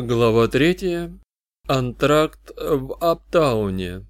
Глава третья. Антракт в Аптауне.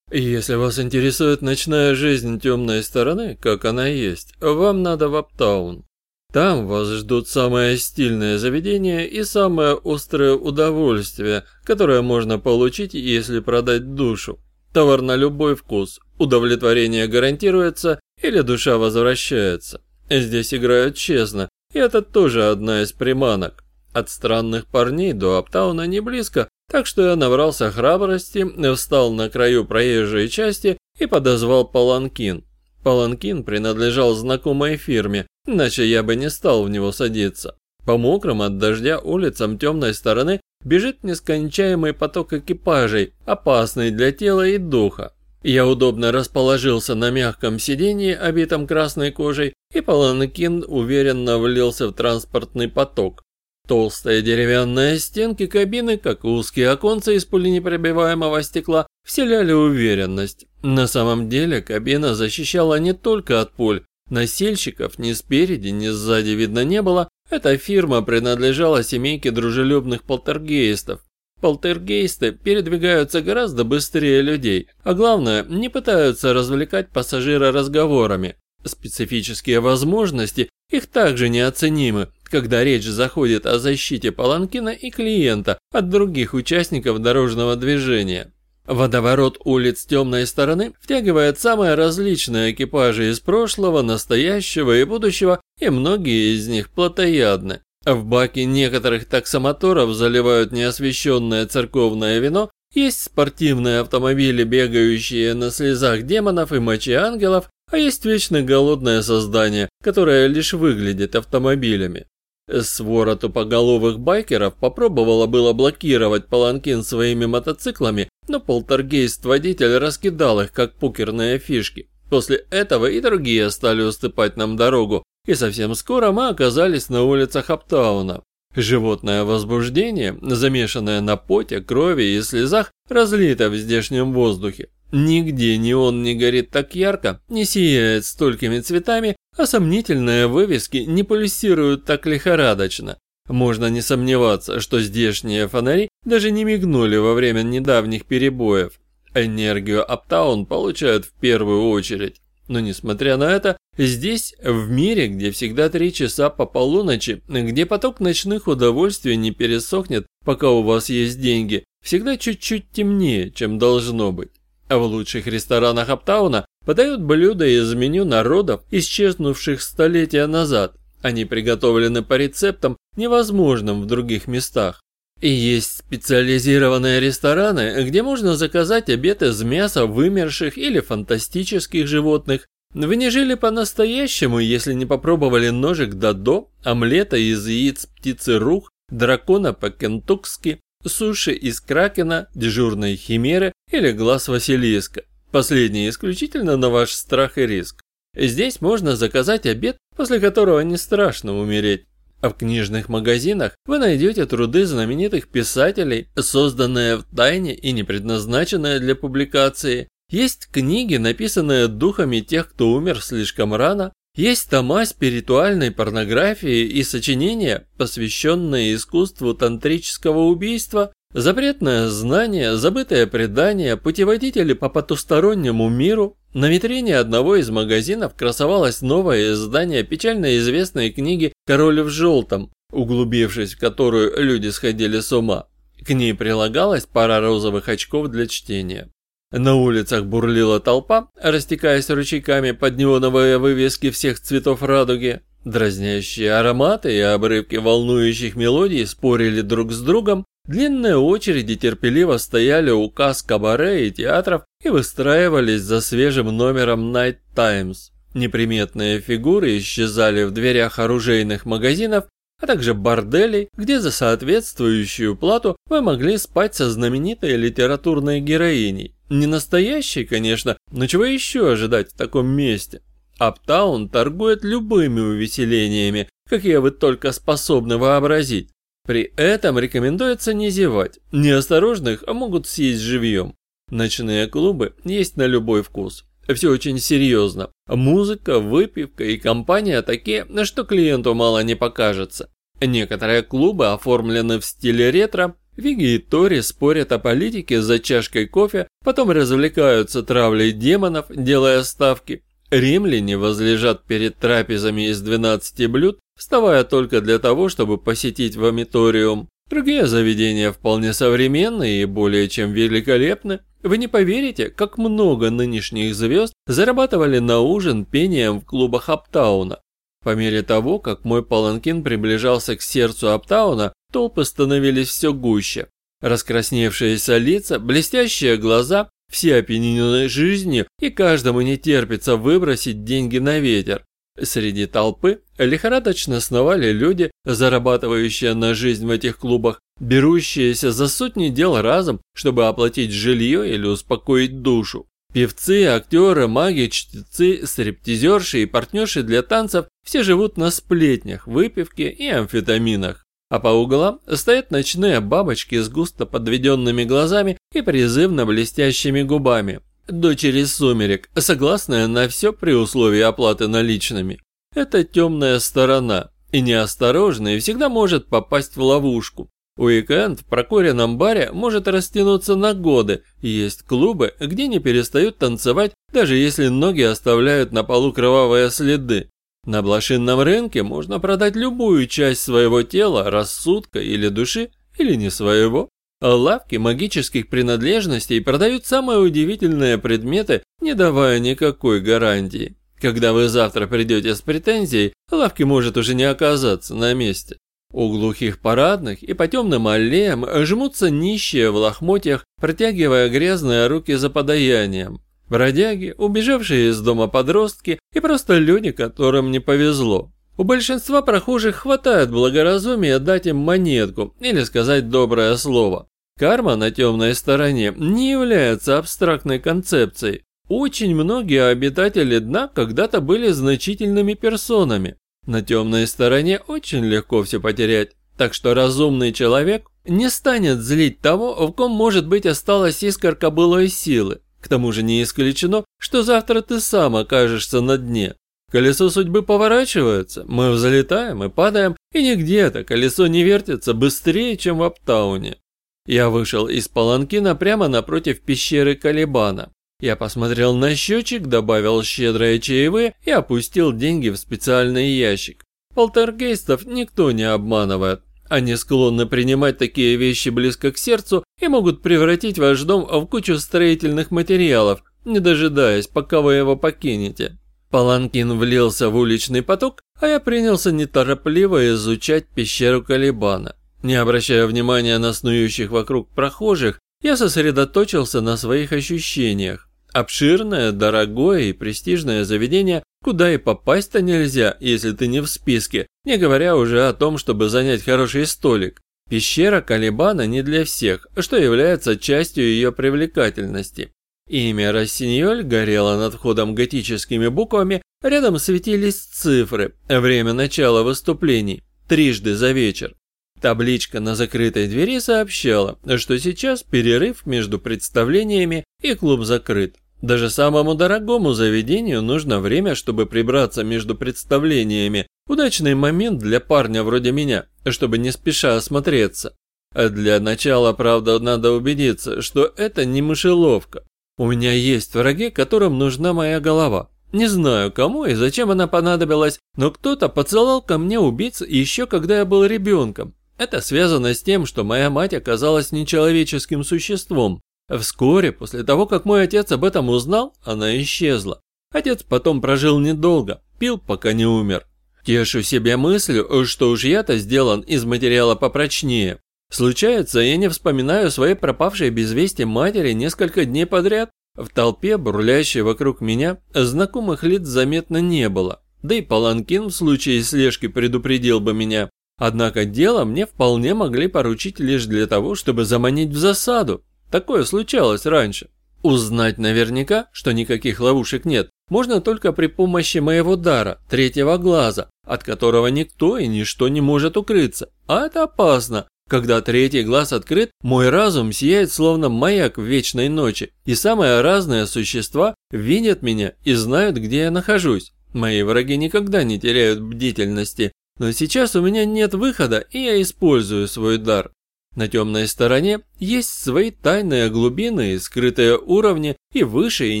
Если вас интересует ночная жизнь темной стороны, как она есть, вам надо в Аптаун. Там вас ждут самое стильное заведение и самое острое удовольствие, которое можно получить, если продать душу. Товар на любой вкус, удовлетворение гарантируется или душа возвращается. Здесь играют честно, и это тоже одна из приманок. От странных парней до Аптауна не близко, так что я набрался храбрости, встал на краю проезжей части и подозвал Паланкин. Паланкин принадлежал знакомой фирме, иначе я бы не стал в него садиться. По мокрым от дождя улицам темной стороны бежит нескончаемый поток экипажей, опасный для тела и духа. Я удобно расположился на мягком сиденье, обитом красной кожей, и Паланкин уверенно влился в транспортный поток. Толстые деревянные стенки кабины, как узкие оконца из пуленепробиваемого стекла, вселяли уверенность. На самом деле кабина защищала не только от пуль. Носильщиков ни спереди, ни сзади видно не было. Эта фирма принадлежала семейке дружелюбных полтергейстов. Полтергейсты передвигаются гораздо быстрее людей, а главное, не пытаются развлекать пассажира разговорами. Специфические возможности их также неоценимы, когда речь заходит о защите Паланкина и клиента от других участников дорожного движения. Водоворот улиц темной стороны втягивает самые различные экипажи из прошлого, настоящего и будущего, и многие из них плотоядны. В баке некоторых таксомоторов заливают неосвещенное церковное вино, есть спортивные автомобили, бегающие на слезах демонов и мочи ангелов, а есть вечно голодное создание, которое лишь выглядит автомобилями. Свора тупоголовых байкеров попробовала было блокировать паланкин своими мотоциклами, но полтергейст-водитель раскидал их, как покерные фишки. После этого и другие стали уступать нам дорогу, и совсем скоро мы оказались на улицах Аптауна. Животное возбуждение, замешанное на поте, крови и слезах, разлито в здешнем воздухе. Нигде ни он не горит так ярко, не сияет столькими цветами, а сомнительные вывески не пульсируют так лихорадочно. Можно не сомневаться, что здешние фонари даже не мигнули во время недавних перебоев. Энергию Аптаун получают в первую очередь. Но несмотря на это, здесь, в мире, где всегда три часа по полуночи, где поток ночных удовольствий не пересохнет, пока у вас есть деньги, всегда чуть-чуть темнее, чем должно быть. А в лучших ресторанах Аптауна подают блюда из меню народов, исчезнувших столетия назад. Они приготовлены по рецептам, невозможным в других местах. И есть специализированные рестораны, где можно заказать обед из мяса вымерших или фантастических животных. Вы не жили по-настоящему, если не попробовали ножик дадо, омлета из яиц птицы рух, дракона по-кентукски, суши из кракена, дежурной химеры или глаз Василиска. Последний исключительно на ваш страх и риск. Здесь можно заказать обед, после которого не страшно умереть. А в книжных магазинах вы найдете труды знаменитых писателей, созданные в тайне и не предназначенные для публикации. Есть книги, написанные духами тех, кто умер слишком рано. Есть тома спиритуальной порнографии и сочинения, посвященные искусству тантрического убийства, Запретное знание, забытое предание, путеводители по потустороннему миру. На витрине одного из магазинов красовалось новое издание печально известной книги «Король в желтом», углубившись в которую люди сходили с ума. К ней прилагалась пара розовых очков для чтения. На улицах бурлила толпа, растекаясь ручейками под неоновые вывески всех цветов радуги. Дразнящие ароматы и обрывки волнующих мелодий спорили друг с другом, Длинные очереди терпеливо стояли у касс кабаре и театров и выстраивались за свежим номером Night Times. Неприметные фигуры исчезали в дверях оружейных магазинов, а также борделей, где за соответствующую плату вы могли спать со знаменитой литературной героиней. Не настоящей, конечно, но чего еще ожидать в таком месте? Аптаун торгует любыми увеселениями, какие вы только способны вообразить. При этом рекомендуется не зевать. Неосторожных могут съесть живьем. Ночные клубы есть на любой вкус. Все очень серьезно. Музыка, выпивка и компания такие, что клиенту мало не покажется. Некоторые клубы оформлены в стиле ретро, Виги и Тори спорят о политике за чашкой кофе, потом развлекаются травлей демонов, делая ставки. Римляне возлежат перед трапезами из 12 блюд, вставая только для того, чтобы посетить вомиториум. Другие заведения вполне современные и более чем великолепны. Вы не поверите, как много нынешних звезд зарабатывали на ужин пением в клубах Аптауна. По мере того, как мой паланкин приближался к сердцу Аптауна, толпы становились все гуще. Раскрасневшиеся лица, блестящие глаза, все опьянены жизнью и каждому не терпится выбросить деньги на ветер. Среди толпы лихорадочно сновали люди, зарабатывающие на жизнь в этих клубах, берущиеся за сотни дел разом, чтобы оплатить жилье или успокоить душу. Певцы, актеры, маги, чтецы, стриптизерши и партнерши для танцев все живут на сплетнях, выпивке и амфетаминах. А по углам стоят ночные бабочки с густо подведенными глазами и призывно блестящими губами. Дочери сумерек, согласная на все при условии оплаты наличными. Это темная сторона, и неосторожный всегда может попасть в ловушку. Уикенд в прокуренном баре может растянуться на годы, есть клубы, где не перестают танцевать, даже если ноги оставляют на полу кровавые следы. На блошинном рынке можно продать любую часть своего тела, рассудка или души, или не своего. Лавки магических принадлежностей продают самые удивительные предметы, не давая никакой гарантии. Когда вы завтра придете с претензией, лавки может уже не оказаться на месте. У глухих парадных и по темным аллеям жмутся нищие в лохмотьях, протягивая грязные руки за подаянием. Бродяги, убежавшие из дома подростки и просто люди, которым не повезло. У большинства прохожих хватает благоразумия дать им монетку или сказать доброе слово. Карма на темной стороне не является абстрактной концепцией. Очень многие обитатели дна когда-то были значительными персонами. На темной стороне очень легко все потерять, так что разумный человек не станет злить того, в ком может быть осталась искорка былой силы. К тому же не исключено, что завтра ты сам окажешься на дне. Колесо судьбы поворачивается, мы взлетаем и падаем, и нигде это колесо не вертится быстрее, чем в Аптауне. Я вышел из Паланкина прямо напротив пещеры Калибана. Я посмотрел на счетчик, добавил щедрое чаевые и опустил деньги в специальный ящик. Полтергейстов никто не обманывает. Они склонны принимать такие вещи близко к сердцу и могут превратить ваш дом в кучу строительных материалов, не дожидаясь, пока вы его покинете. Паланкин влился в уличный поток, а я принялся неторопливо изучать пещеру Калибана. Не обращая внимания на снующих вокруг прохожих, я сосредоточился на своих ощущениях. Обширное, дорогое и престижное заведение, куда и попасть-то нельзя, если ты не в списке, не говоря уже о том, чтобы занять хороший столик. Пещера Калибана не для всех, что является частью ее привлекательности. Имя Рассиньоль горело над входом готическими буквами, рядом светились цифры, время начала выступлений, трижды за вечер. Табличка на закрытой двери сообщала, что сейчас перерыв между представлениями и клуб закрыт. Даже самому дорогому заведению нужно время, чтобы прибраться между представлениями. Удачный момент для парня вроде меня, чтобы не спеша осмотреться. А для начала, правда, надо убедиться, что это не мышеловка. У меня есть враги, которым нужна моя голова. Не знаю, кому и зачем она понадобилась, но кто-то поцелал ко мне убийц еще когда я был ребенком. Это связано с тем, что моя мать оказалась нечеловеческим существом, Вскоре, после того, как мой отец об этом узнал, она исчезла. Отец потом прожил недолго, пил, пока не умер. Тешу себе мыслью, что уж я-то сделан из материала попрочнее. Случается, я не вспоминаю своей пропавшей без вести матери несколько дней подряд. В толпе, бурлящей вокруг меня, знакомых лиц заметно не было. Да и Паланкин в случае слежки предупредил бы меня. Однако дело мне вполне могли поручить лишь для того, чтобы заманить в засаду. Такое случалось раньше. Узнать наверняка, что никаких ловушек нет, можно только при помощи моего дара, третьего глаза, от которого никто и ничто не может укрыться. А это опасно. Когда третий глаз открыт, мой разум сияет словно маяк в вечной ночи, и самые разные существа видят меня и знают, где я нахожусь. Мои враги никогда не теряют бдительности. Но сейчас у меня нет выхода, и я использую свой дар. На темной стороне есть свои тайные глубины, скрытые уровни и выше, и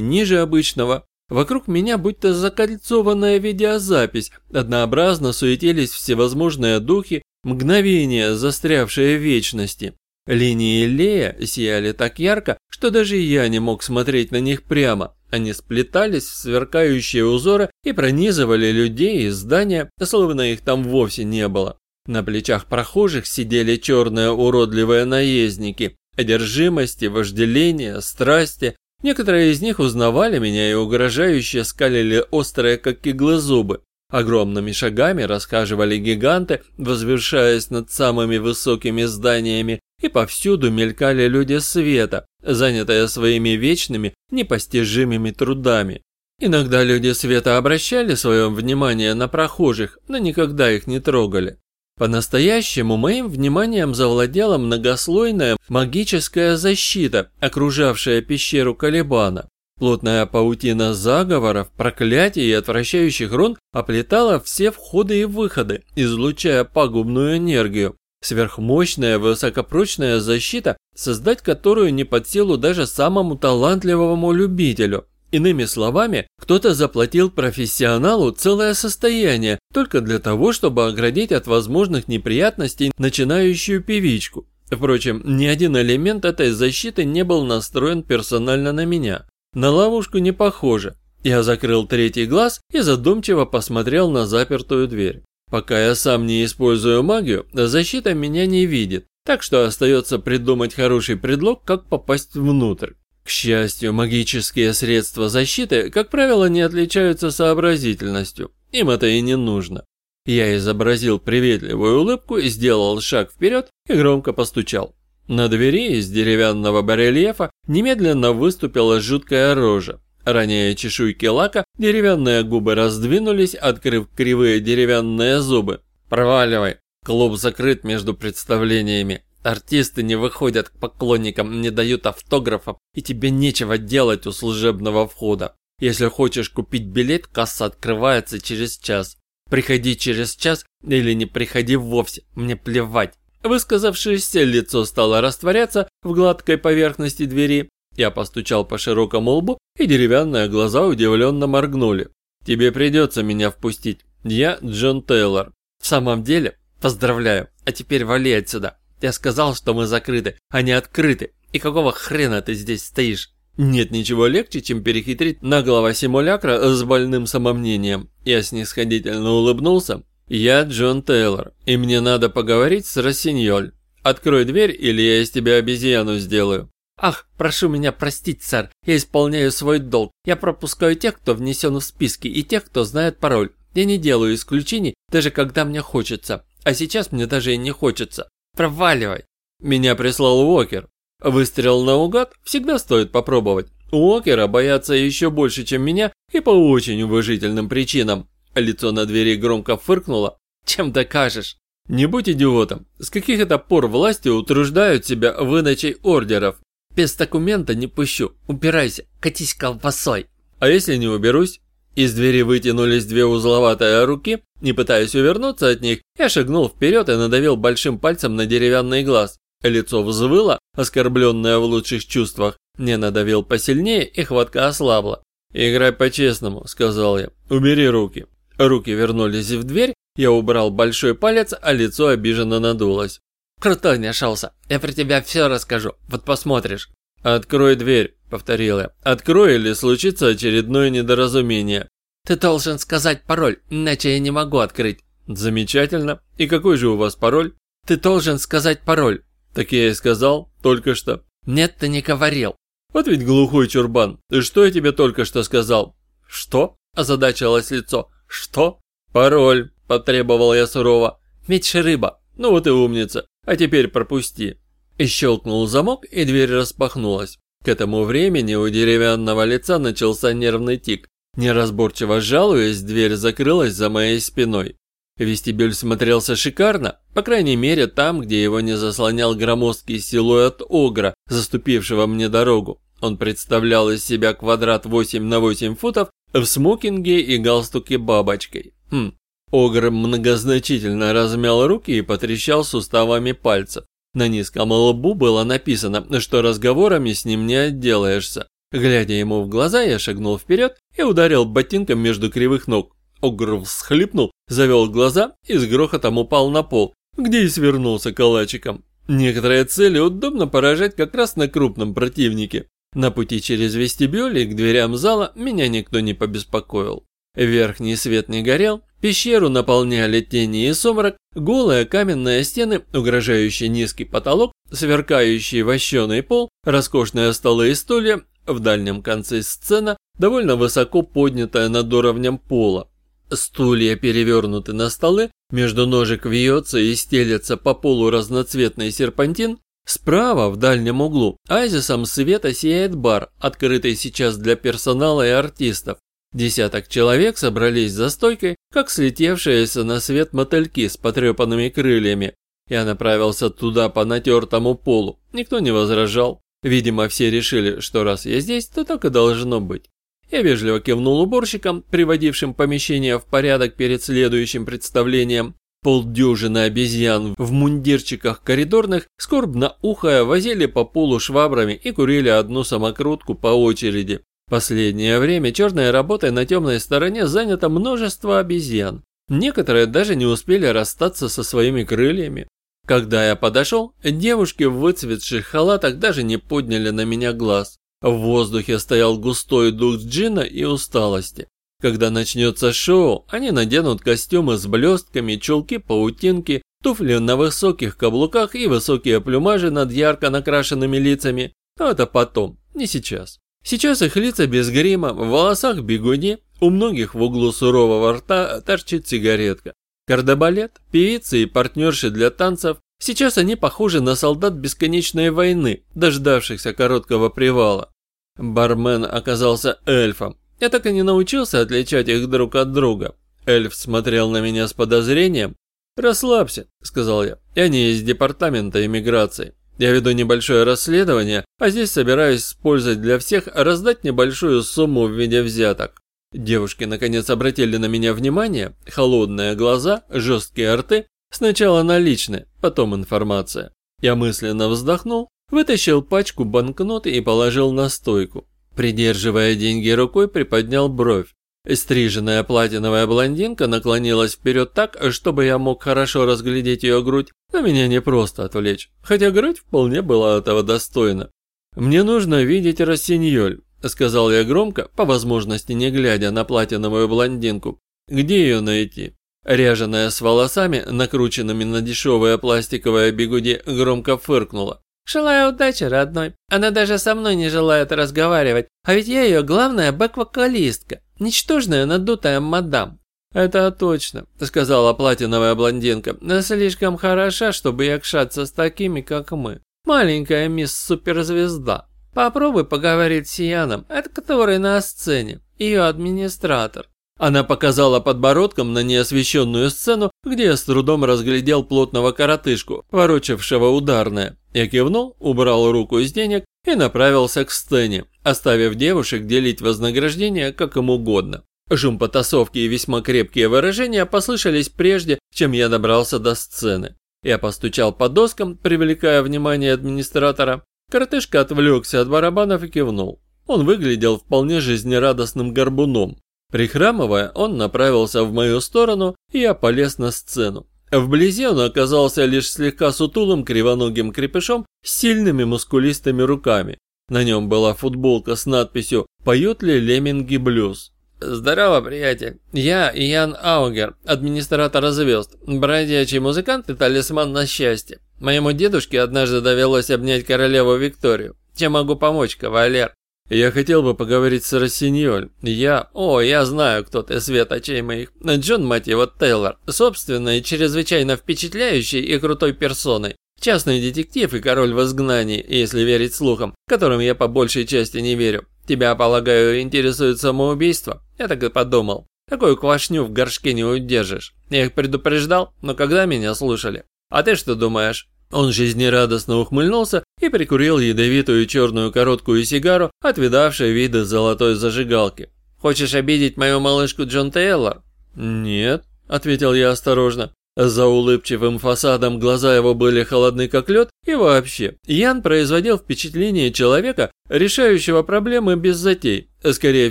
ниже обычного. Вокруг меня будто закольцованная видеозапись, однообразно суетились всевозможные духи, мгновения, застрявшие в вечности. Линии Лея сияли так ярко, что даже я не мог смотреть на них прямо. Они сплетались в сверкающие узоры и пронизывали людей и здания, словно их там вовсе не было. На плечах прохожих сидели черные уродливые наездники. Одержимости, вожделения, страсти. Некоторые из них узнавали меня и угрожающе скалили острые, как иглы зубы. Огромными шагами расхаживали гиганты, возвышаясь над самыми высокими зданиями, и повсюду мелькали люди света, занятые своими вечными, непостижимыми трудами. Иногда люди света обращали свое внимание на прохожих, но никогда их не трогали. По-настоящему моим вниманием завладела многослойная магическая защита, окружавшая пещеру Калибана. Плотная паутина заговоров, проклятий и отвращающих рун оплетала все входы и выходы, излучая пагубную энергию. Сверхмощная высокопрочная защита, создать которую не под силу даже самому талантливому любителю. Иными словами, кто-то заплатил профессионалу целое состояние только для того, чтобы оградить от возможных неприятностей начинающую певичку. Впрочем, ни один элемент этой защиты не был настроен персонально на меня. На ловушку не похоже. Я закрыл третий глаз и задумчиво посмотрел на запертую дверь. Пока я сам не использую магию, защита меня не видит, так что остается придумать хороший предлог, как попасть внутрь. К счастью, магические средства защиты, как правило, не отличаются сообразительностью. Им это и не нужно. Я изобразил приветливую улыбку сделал шаг вперед и громко постучал. На двери из деревянного барельефа немедленно выступила жуткая рожа. Роняя чешуйки лака, деревянные губы раздвинулись, открыв кривые деревянные зубы. «Проваливай! Клуб закрыт между представлениями. Артисты не выходят к поклонникам, не дают автографов, и тебе нечего делать у служебного входа. Если хочешь купить билет, касса открывается через час. Приходи через час или не приходи вовсе, мне плевать. Высказавшееся лицо стало растворяться в гладкой поверхности двери. Я постучал по широкому лбу, и деревянные глаза удивленно моргнули. «Тебе придется меня впустить. Я Джон Тейлор. В самом деле, поздравляю, а теперь вали отсюда. Я сказал, что мы закрыты, а не открыты. И какого хрена ты здесь стоишь? Нет ничего легче, чем перехитрить наглого симулякра с больным самомнением. Я снисходительно улыбнулся. Я Джон Тейлор, и мне надо поговорить с Рассиньоль. Открой дверь, или я из тебя обезьяну сделаю. Ах, прошу меня простить, сэр, я исполняю свой долг. Я пропускаю тех, кто внесен в списки, и тех, кто знает пароль. Я не делаю исключений, даже когда мне хочется. А сейчас мне даже и не хочется. Проваливай. Меня прислал Уокер. Выстрел наугад всегда стоит попробовать. Уокера боятся еще больше, чем меня, и по очень уважительным причинам. Лицо на двери громко фыркнуло. Чем докажешь? Не будь идиотом. С каких это пор власти утруждают себя выдачей ордеров? Без документа не пущу. Убирайся, катись колбасой. А если не уберусь? Из двери вытянулись две узловатые руки, не пытаясь увернуться от них, я шагнул вперед и надавил большим пальцем на деревянный глаз. Лицо взвыло, оскорбленное в лучших чувствах. Не надавил посильнее, и хватка ослабла. «Играй по-честному», — сказал я. «Убери руки». Руки вернулись в дверь, я убрал большой палец, а лицо обиженно надулось. «Крутой нашелся, я про тебя все расскажу, вот посмотришь». «Открой дверь», — повторил я. «Открой или случится очередное недоразумение». «Ты должен сказать пароль, иначе я не могу открыть». «Замечательно. И какой же у вас пароль?» «Ты должен сказать пароль». «Так я и сказал, только что». «Нет, ты не говорил». «Вот ведь глухой чурбан. И что я тебе только что сказал?» «Что?» – озадачилось лицо. «Что?» «Пароль», – потребовал я сурово. «Меч рыба». «Ну вот и умница. А теперь пропусти». И щелкнул замок, и дверь распахнулась. К этому времени у деревянного лица начался нервный тик. Неразборчиво жалуясь, дверь закрылась за моей спиной. Вестибюль смотрелся шикарно, по крайней мере там, где его не заслонял громоздкий силуэт огра, заступившего мне дорогу. Он представлял из себя квадрат 8 на 8 футов в смокинге и галстуке бабочкой. Хм, Огр многозначительно размял руки и потрещал суставами пальцев. На низком лбу было написано, что разговорами с ним не отделаешься. Глядя ему в глаза, я шагнул вперед и ударил ботинком между кривых ног. Огр всхлипнул, завел глаза и с грохотом упал на пол, где и свернулся калачиком. Некоторые цели удобно поражать как раз на крупном противнике. На пути через вестибюль и к дверям зала меня никто не побеспокоил. Верхний свет не горел, пещеру наполняли тени и сумрак, голые каменные стены, угрожающий низкий потолок, сверкающий вощеный пол, роскошные столы и стулья, в дальнем конце сцена, довольно высоко поднятая над уровнем пола. Стулья перевернуты на столы, между ножек вьется и стелется по полу разноцветный серпантин, Справа, в дальнем углу, азисом света сияет бар, открытый сейчас для персонала и артистов. Десяток человек собрались за стойкой, как слетевшиеся на свет мотыльки с потрепанными крыльями. Я направился туда по натертому полу. Никто не возражал. Видимо, все решили, что раз я здесь, то так и должно быть. Я вежливо кивнул уборщикам, приводившим помещение в порядок перед следующим представлением. Полдюжины обезьян в мундирчиках коридорных, скорбно ухая, возили по полу швабрами и курили одну самокрутку по очереди. Последнее время черной работой на темной стороне занято множество обезьян. Некоторые даже не успели расстаться со своими крыльями. Когда я подошел, девушки в выцветших халатах даже не подняли на меня глаз. В воздухе стоял густой дух джина и усталости. Когда начнется шоу, они наденут костюмы с блестками, чулки-паутинки, туфли на высоких каблуках и высокие плюмажи над ярко накрашенными лицами. Но это потом, не сейчас. Сейчас их лица без грима, в волосах бегуди, у многих в углу сурового рта торчит сигаретка. Кардебалет, певицы и партнерши для танцев, сейчас они похожи на солдат бесконечной войны, дождавшихся короткого привала. Бармен оказался эльфом. Я так и не научился отличать их друг от друга. Эльф смотрел на меня с подозрением. «Расслабься», — сказал я, — «я не из департамента иммиграции. Я веду небольшое расследование, а здесь собираюсь использовать для всех раздать небольшую сумму в виде взяток. Девушки наконец обратили на меня внимание, холодные глаза, жесткие рты, сначала наличные, потом информация. Я мысленно вздохнул, вытащил пачку банкнот и положил на стойку. Придерживая деньги рукой, приподнял бровь. Стриженная платиновая блондинка наклонилась вперед так, чтобы я мог хорошо разглядеть ее грудь, но меня не просто отвлечь, хотя грудь вполне была этого достойна. «Мне нужно видеть Рассиньоль», — сказал я громко, по возможности не глядя на платиновую блондинку. «Где ее найти?» Ряженая с волосами, накрученными на дешевое пластиковое бигуди, громко фыркнула. «Желаю удачи, родной. Она даже со мной не желает разговаривать, а ведь я ее главная бэк-вокалистка. Ничтожная надутая мадам. «Это точно», — сказала платиновая блондинка. «Слишком хороша, чтобы якшаться с такими, как мы. Маленькая мисс суперзвезда. Попробуй поговорить с Яном, это который на сцене, ее администратор». Она показала подбородком на неосвещенную сцену, где я с трудом разглядел плотного коротышку, ворочавшего ударное. Я кивнул, убрал руку из денег и направился к сцене, оставив девушек делить вознаграждение как им угодно. Шум потасовки и весьма крепкие выражения послышались прежде, чем я добрался до сцены. Я постучал по доскам, привлекая внимание администратора. Коротышка отвлекся от барабанов и кивнул. Он выглядел вполне жизнерадостным горбуном. Прихрамывая, он направился в мою сторону, и я полез на сцену. Вблизи он оказался лишь слегка сутулым кривоногим крепышом с сильными мускулистыми руками. На нем была футболка с надписью «Поют ли лемминги блюз?». «Здорово, приятель. Я Ян Аугер, администратор звезд, бродячий музыкант и талисман на счастье. Моему дедушке однажды довелось обнять королеву Викторию. Чем могу помочь, кавалер?» «Я хотел бы поговорить с Рассиньоль. Я... О, я знаю, кто ты, свет очей моих. Джон, мать его, Тейлор. Собственной, чрезвычайно впечатляющей и крутой персоной. Частный детектив и король в изгнании, если верить слухам, которым я по большей части не верю. Тебя, полагаю, интересует самоубийство? Я так и подумал. Такую квашню в горшке не удержишь. Я их предупреждал, но когда меня слушали? А ты что думаешь? Он жизнерадостно ухмыльнулся и прикурил ядовитую черную короткую сигару, отвидавшей виды золотой зажигалки. «Хочешь обидеть мою малышку Джон Тейлор?» «Нет», – ответил я осторожно. За улыбчивым фасадом глаза его были холодны как лед, и вообще, Ян производил впечатление человека, решающего проблемы без затей, скорее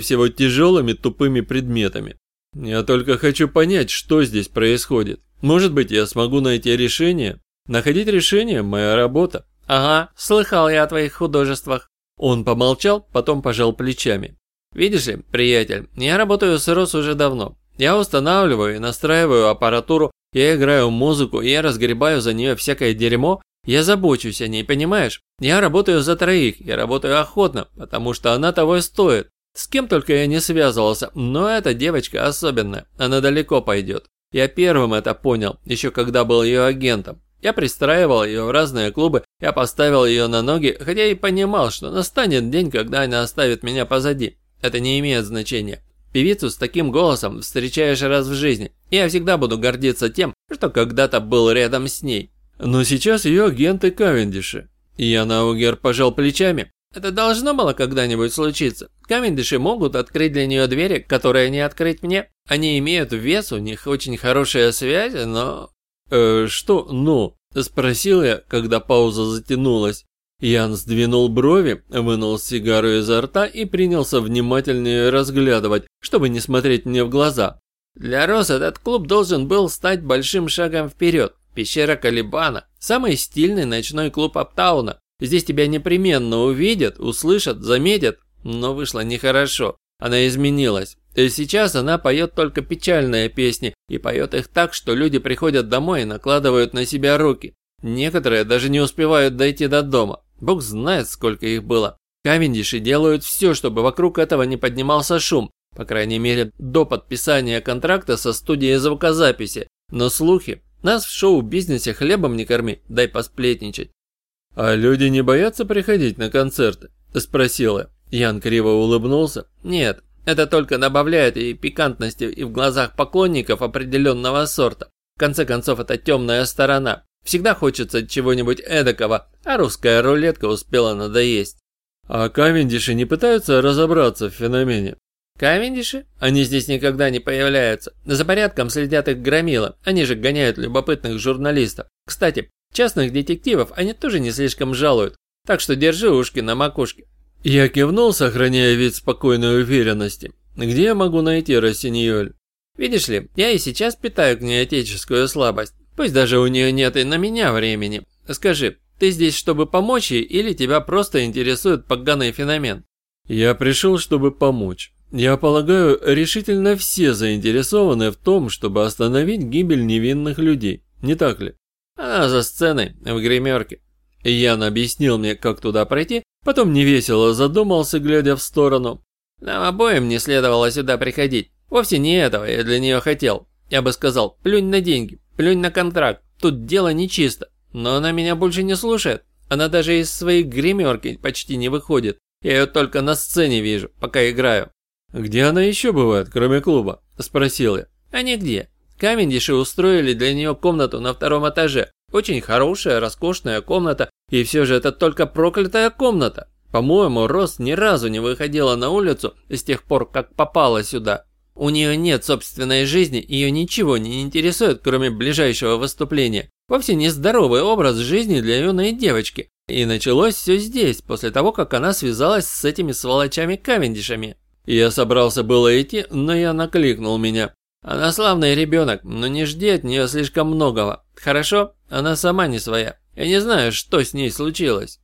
всего тяжелыми тупыми предметами. Я только хочу понять, что здесь происходит. Может быть, я смогу найти решение? Находить решение – моя работа. Ага, слыхал я о твоих художествах. Он помолчал, потом пожал плечами. Видишь ли, приятель, я работаю с Рос уже давно. Я устанавливаю и настраиваю аппаратуру, я играю музыку, я разгребаю за нее всякое дерьмо, я забочусь о ней, понимаешь? Я работаю за троих, я работаю охотно, потому что она того и стоит. С кем только я не связывался, но эта девочка особенная, она далеко пойдет. Я первым это понял, еще когда был ее агентом. Я пристраивал ее в разные клубы, я поставил ее на ноги, хотя и понимал, что настанет день, когда она оставит меня позади. Это не имеет значения. Певицу с таким голосом встречаешь раз в жизни, и я всегда буду гордиться тем, что когда-то был рядом с ней. Но сейчас ее агенты Кавендиши. И я Наугер пожал плечами. Это должно было когда-нибудь случиться. Кавендиши могут открыть для нее двери, которые не открыть мне. Они имеют вес, у них очень хорошая связь, но... «Э, что «но»?» – спросил я, когда пауза затянулась. Ян сдвинул брови, вынул сигару изо рта и принялся внимательнее разглядывать, чтобы не смотреть мне в глаза. Для Рос этот клуб должен был стать большим шагом вперед. Пещера Калибана – самый стильный ночной клуб Аптауна. Здесь тебя непременно увидят, услышат, заметят, но вышло нехорошо. Она изменилась. И сейчас она поет только печальные песни и поет их так, что люди приходят домой и накладывают на себя руки. Некоторые даже не успевают дойти до дома. Бог знает, сколько их было. Кавендиши делают все, чтобы вокруг этого не поднимался шум, по крайней мере, до подписания контракта со студией звукозаписи. Но слухи, нас в шоу-бизнесе хлебом не корми, дай посплетничать. «А люди не боятся приходить на концерты?» – спросила. Ян криво улыбнулся. «Нет, это только добавляет и пикантности и в глазах поклонников определенного сорта. В конце концов, это темная сторона. Всегда хочется чего-нибудь эдакого, а русская рулетка успела надоесть. А Кавендиши не пытаются разобраться в феномене? Кавендиши? Они здесь никогда не появляются. За порядком следят их громила, они же гоняют любопытных журналистов. Кстати, частных детективов они тоже не слишком жалуют, так что держи ушки на макушке. Я кивнул, сохраняя вид спокойной уверенности. Где я могу найти Рассиньоль? Видишь ли, я и сейчас питаю к ней отеческую слабость. Пусть даже у нее нет и на меня времени. Скажи, ты здесь, чтобы помочь ей, или тебя просто интересует поганый феномен? Я пришел, чтобы помочь. Я полагаю, решительно все заинтересованы в том, чтобы остановить гибель невинных людей, не так ли? Она за сценой, в гримерке. Ян объяснил мне, как туда пройти, потом невесело задумался, глядя в сторону. Нам обоим не следовало сюда приходить. Вовсе не этого я для нее хотел. Я бы сказал, плюнь на деньги, Плюнь на контракт, тут дело нечисто. Но она меня больше не слушает. Она даже из своей гримерки почти не выходит. Я ее только на сцене вижу, пока играю. «Где она еще бывает, кроме клуба?» – спросил я. «А нигде. Камендиши устроили для нее комнату на втором этаже. Очень хорошая, роскошная комната, и все же это только проклятая комната. По-моему, Рос ни разу не выходила на улицу с тех пор, как попала сюда. У нее нет собственной жизни, ее ничего не интересует, кроме ближайшего выступления. Вовсе не здоровый образ жизни для юной девочки. И началось все здесь, после того, как она связалась с этими сволочами-кавендишами. Я собрался было идти, но я накликнул меня. Она славный ребенок, но не жди от нее слишком многого. Хорошо? Она сама не своя. Я не знаю, что с ней случилось.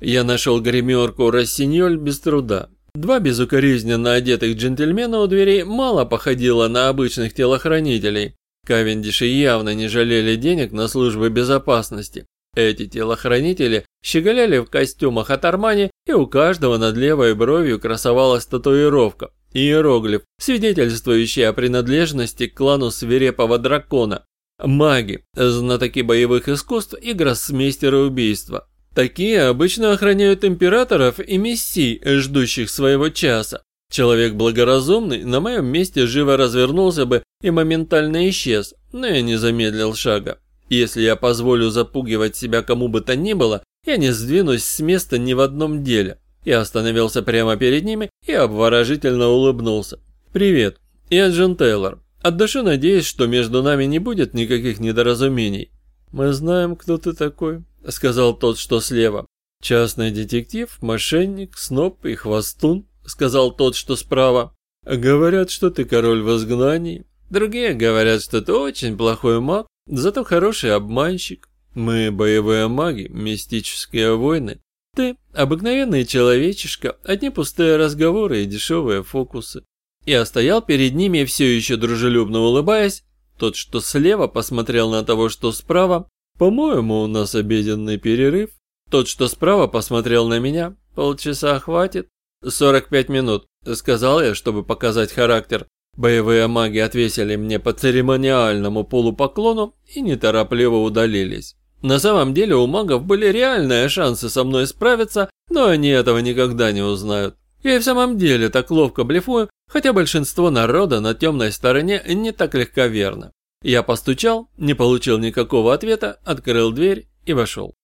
Я нашел гримерку Рассиньоль без труда. Два безукоризненно одетых джентльмена у дверей мало походило на обычных телохранителей. Кавендиши явно не жалели денег на службы безопасности. Эти телохранители щеголяли в костюмах от Армани, и у каждого над левой бровью красовалась татуировка, иероглиф, свидетельствующий о принадлежности к клану свирепого дракона. Маги, знатоки боевых искусств и гроссмейстеры убийства. Такие обычно охраняют императоров и мессий, ждущих своего часа. Человек благоразумный на моем месте живо развернулся бы и моментально исчез, но я не замедлил шага. Если я позволю запугивать себя кому бы то ни было, я не сдвинусь с места ни в одном деле. Я остановился прямо перед ними и обворожительно улыбнулся. «Привет, я Джон Тейлор. От души надеюсь, что между нами не будет никаких недоразумений. Мы знаем, кто ты такой, сказал тот, что слева. Частный детектив, мошенник, сноб и хвостун, сказал тот, что справа. Говорят, что ты король в изгнании. Другие говорят, что ты очень плохой маг, зато хороший обманщик. Мы боевые маги, мистические войны. Ты обыкновенный человечишка, одни пустые разговоры и дешевые фокусы. Я стоял перед ними, все еще дружелюбно улыбаясь. Тот, что слева, посмотрел на того, что справа. По-моему, у нас обеденный перерыв. Тот, что справа, посмотрел на меня. Полчаса хватит. 45 минут, сказал я, чтобы показать характер. Боевые маги отвесили мне по церемониальному полупоклону и неторопливо удалились. На самом деле у магов были реальные шансы со мной справиться, но они этого никогда не узнают. Я и в самом деле так ловко блефую, хотя большинство народа на темной стороне не так легковерно. Я постучал, не получил никакого ответа, открыл дверь и вошел.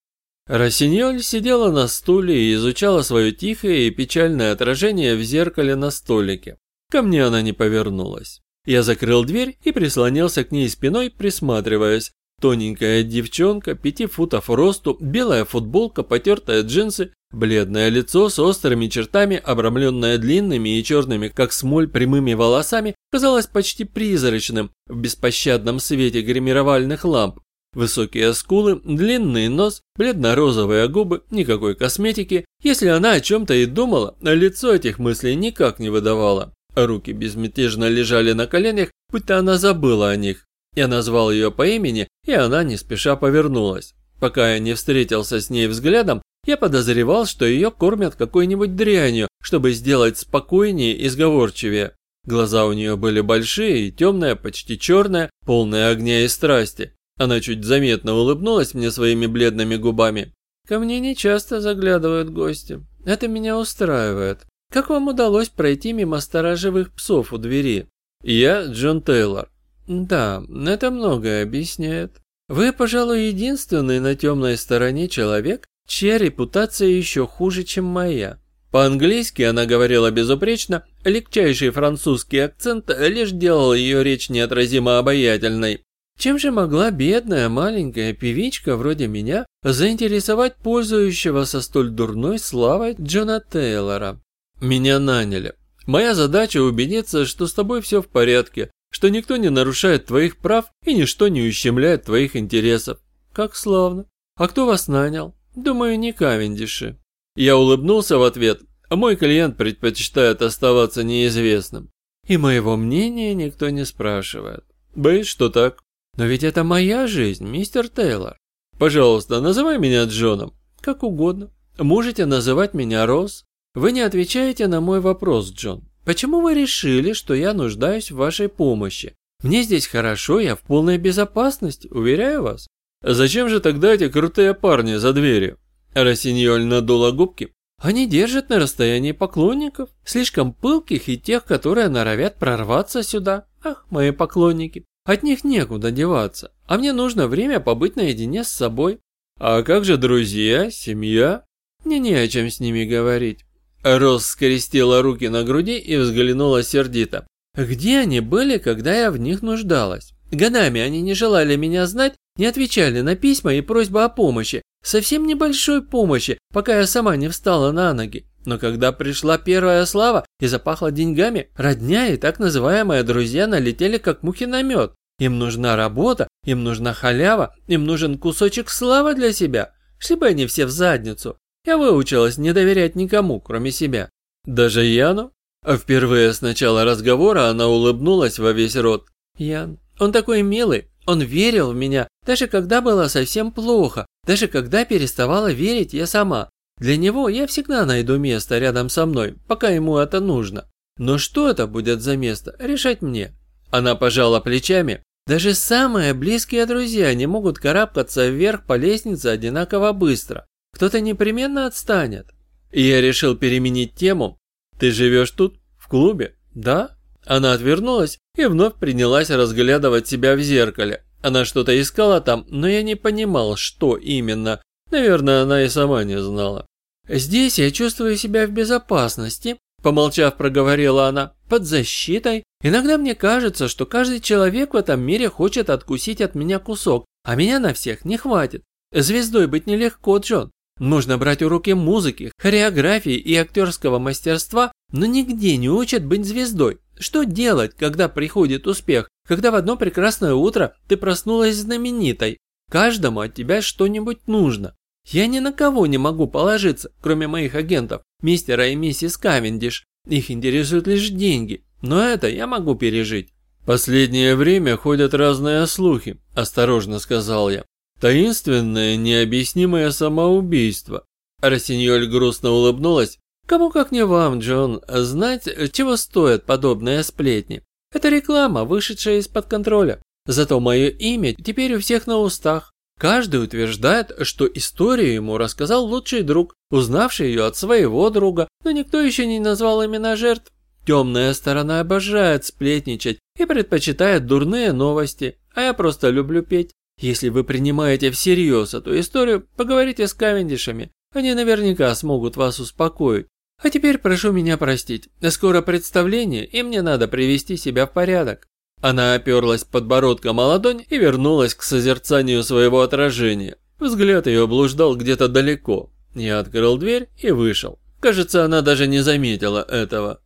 Рассиньоль сидела на стуле и изучала свое тихое и печальное отражение в зеркале на столике. Ко мне она не повернулась. Я закрыл дверь и прислонился к ней спиной, присматриваясь. Тоненькая девчонка, пяти футов росту, белая футболка, потертые джинсы, бледное лицо с острыми чертами, обрамленное длинными и черными, как смоль, прямыми волосами, казалось почти призрачным в беспощадном свете гримировальных ламп. Высокие скулы, длинный нос, бледно-розовые губы, никакой косметики. Если она о чем-то и думала, лицо этих мыслей никак не выдавало. Руки безмятежно лежали на коленях, будто она забыла о них. Я назвал ее по имени, и она не спеша повернулась. Пока я не встретился с ней взглядом, я подозревал, что ее кормят какой-нибудь дрянью, чтобы сделать спокойнее и сговорчивее. Глаза у нее были большие и темные, почти черные, полные огня и страсти. Она чуть заметно улыбнулась мне своими бледными губами. «Ко мне не часто заглядывают гости. Это меня устраивает. Как вам удалось пройти мимо сторожевых псов у двери?» «Я Джон Тейлор». «Да, это многое объясняет. Вы, пожалуй, единственный на темной стороне человек, чья репутация еще хуже, чем моя». По-английски она говорила безупречно, легчайший французский акцент лишь делал ее речь неотразимо обаятельной. Чем же могла бедная маленькая певичка вроде меня заинтересовать пользующегося столь дурной славой Джона Тейлора? Меня наняли. Моя задача убедиться, что с тобой все в порядке, что никто не нарушает твоих прав и ничто не ущемляет твоих интересов. Как славно. А кто вас нанял? Думаю, не Кавендиши. Я улыбнулся в ответ, а мой клиент предпочитает оставаться неизвестным. И моего мнения никто не спрашивает. Боюсь, что так. Но ведь это моя жизнь, мистер Тейлор. Пожалуйста, называй меня Джоном. Как угодно. Можете называть меня Росс. Вы не отвечаете на мой вопрос, Джон. Почему вы решили, что я нуждаюсь в вашей помощи? Мне здесь хорошо, я в полной безопасности, уверяю вас. Зачем же тогда эти крутые парни за дверью? Рассиньоль надула губки. Они держат на расстоянии поклонников, слишком пылких и тех, которые норовят прорваться сюда. Ах, мои поклонники. От них некуда деваться, а мне нужно время побыть наедине с собой. А как же друзья, семья? Мне не о чем с ними говорить. Рос скрестила руки на груди и взглянула сердито. Где они были, когда я в них нуждалась? Годами они не желали меня знать, не отвечали на письма и просьбы о помощи, совсем небольшой помощи, пока я сама не встала на ноги. Но когда пришла первая слава и запахла деньгами, родня и так называемые друзья налетели как мухи на мед. Им нужна работа, им нужна халява, им нужен кусочек славы для себя. Шли бы они все в задницу. Я выучилась не доверять никому, кроме себя. Даже Яну? А впервые с начала разговора она улыбнулась во весь рот. Ян, он такой милый, он верил в меня, даже когда было совсем плохо, даже когда переставала верить я сама. Для него я всегда найду место рядом со мной, пока ему это нужно. Но что это будет за место, решать мне. Она пожала плечами. Даже самые близкие друзья не могут карабкаться вверх по лестнице одинаково быстро. Кто-то непременно отстанет. И я решил переменить тему. Ты живешь тут, в клубе? Да? Она отвернулась и вновь принялась разглядывать себя в зеркале. Она что-то искала там, но я не понимал, что именно. Наверное, она и сама не знала. «Здесь я чувствую себя в безопасности», – помолчав, проговорила она, – «под защитой. Иногда мне кажется, что каждый человек в этом мире хочет откусить от меня кусок, а меня на всех не хватит. Звездой быть нелегко, Джон. Нужно брать уроки музыки, хореографии и актерского мастерства, но нигде не учат быть звездой. Что делать, когда приходит успех? Когда в одно прекрасное утро ты проснулась знаменитой? Каждому от тебя что-нибудь нужно. Я ни на кого не могу положиться, кроме моих агентов, мистера и миссис Кавендиш. Их интересуют лишь деньги, но это я могу пережить. «Последнее время ходят разные слухи», – осторожно сказал я. Таинственное, необъяснимое самоубийство. Рассиньоль грустно улыбнулась. Кому как не вам, Джон, знать, чего стоят подобные сплетни. Это реклама, вышедшая из-под контроля. Зато мое имя теперь у всех на устах. Каждый утверждает, что историю ему рассказал лучший друг, узнавший ее от своего друга, но никто еще не назвал имена жертв. Темная сторона обожает сплетничать и предпочитает дурные новости, а я просто люблю петь. Если вы принимаете всерьез эту историю, поговорите с Кавендишами. Они наверняка смогут вас успокоить. А теперь прошу меня простить. Скоро представление, и мне надо привести себя в порядок. Она оперлась подбородком о ладонь и вернулась к созерцанию своего отражения. Взгляд ее блуждал где-то далеко. Я открыл дверь и вышел. Кажется, она даже не заметила этого.